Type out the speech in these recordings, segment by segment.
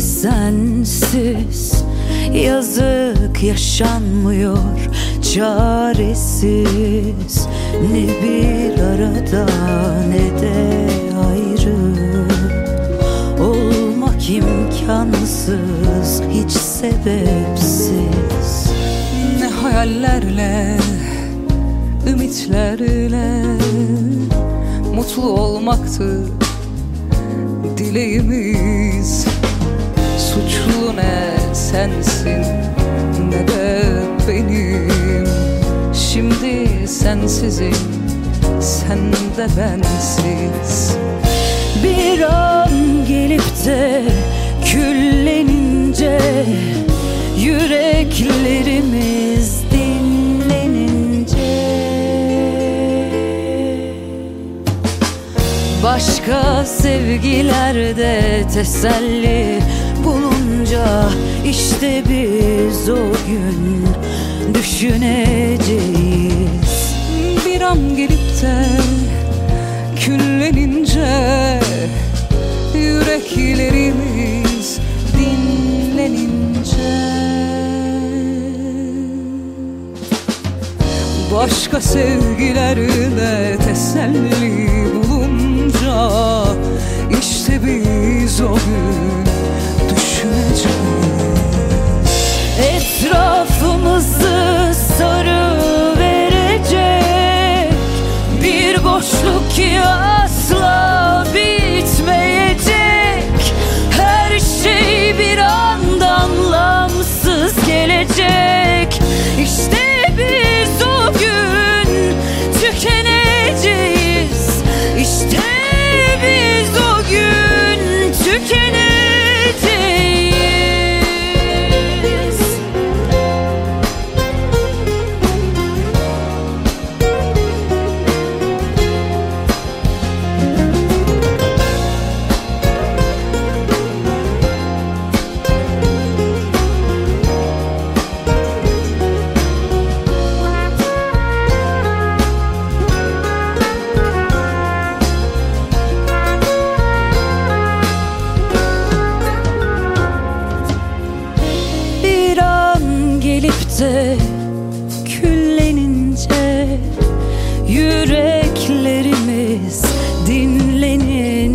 sensiz. Yazık yaşanmıyor çaresiz. Ne bir arada ne de ayrı. Olmak imkansız hiç sebepsiz. Ne hayallerle, ümitlerle Mutlu olmaktı dileğimiz Suçlu ne sensin ne de benim. Şimdi sensizim sen de bensiz. Bir an gelip de küllenince Yüreklerimiz Başka sevgilerde teselli bulunca işte biz o gün düşüneceğiz. Bir an gelip de küllenince Yüreklerimiz dinlenince. Başka sevgilerde teselli bulunca işte biz o gün düşüneceğiz Etrafımızı de küllenince Yüreklerimiz dinlenince.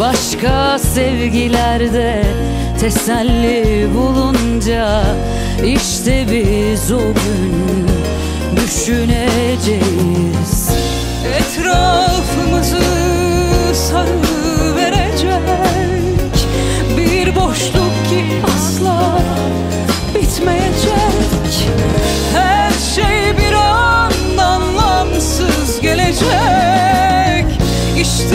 Başka sevgilerde teselli bulunca işte biz o gün düşüneceğiz bitmeyecek Her şey bir anda anlamsız gelecek. İşte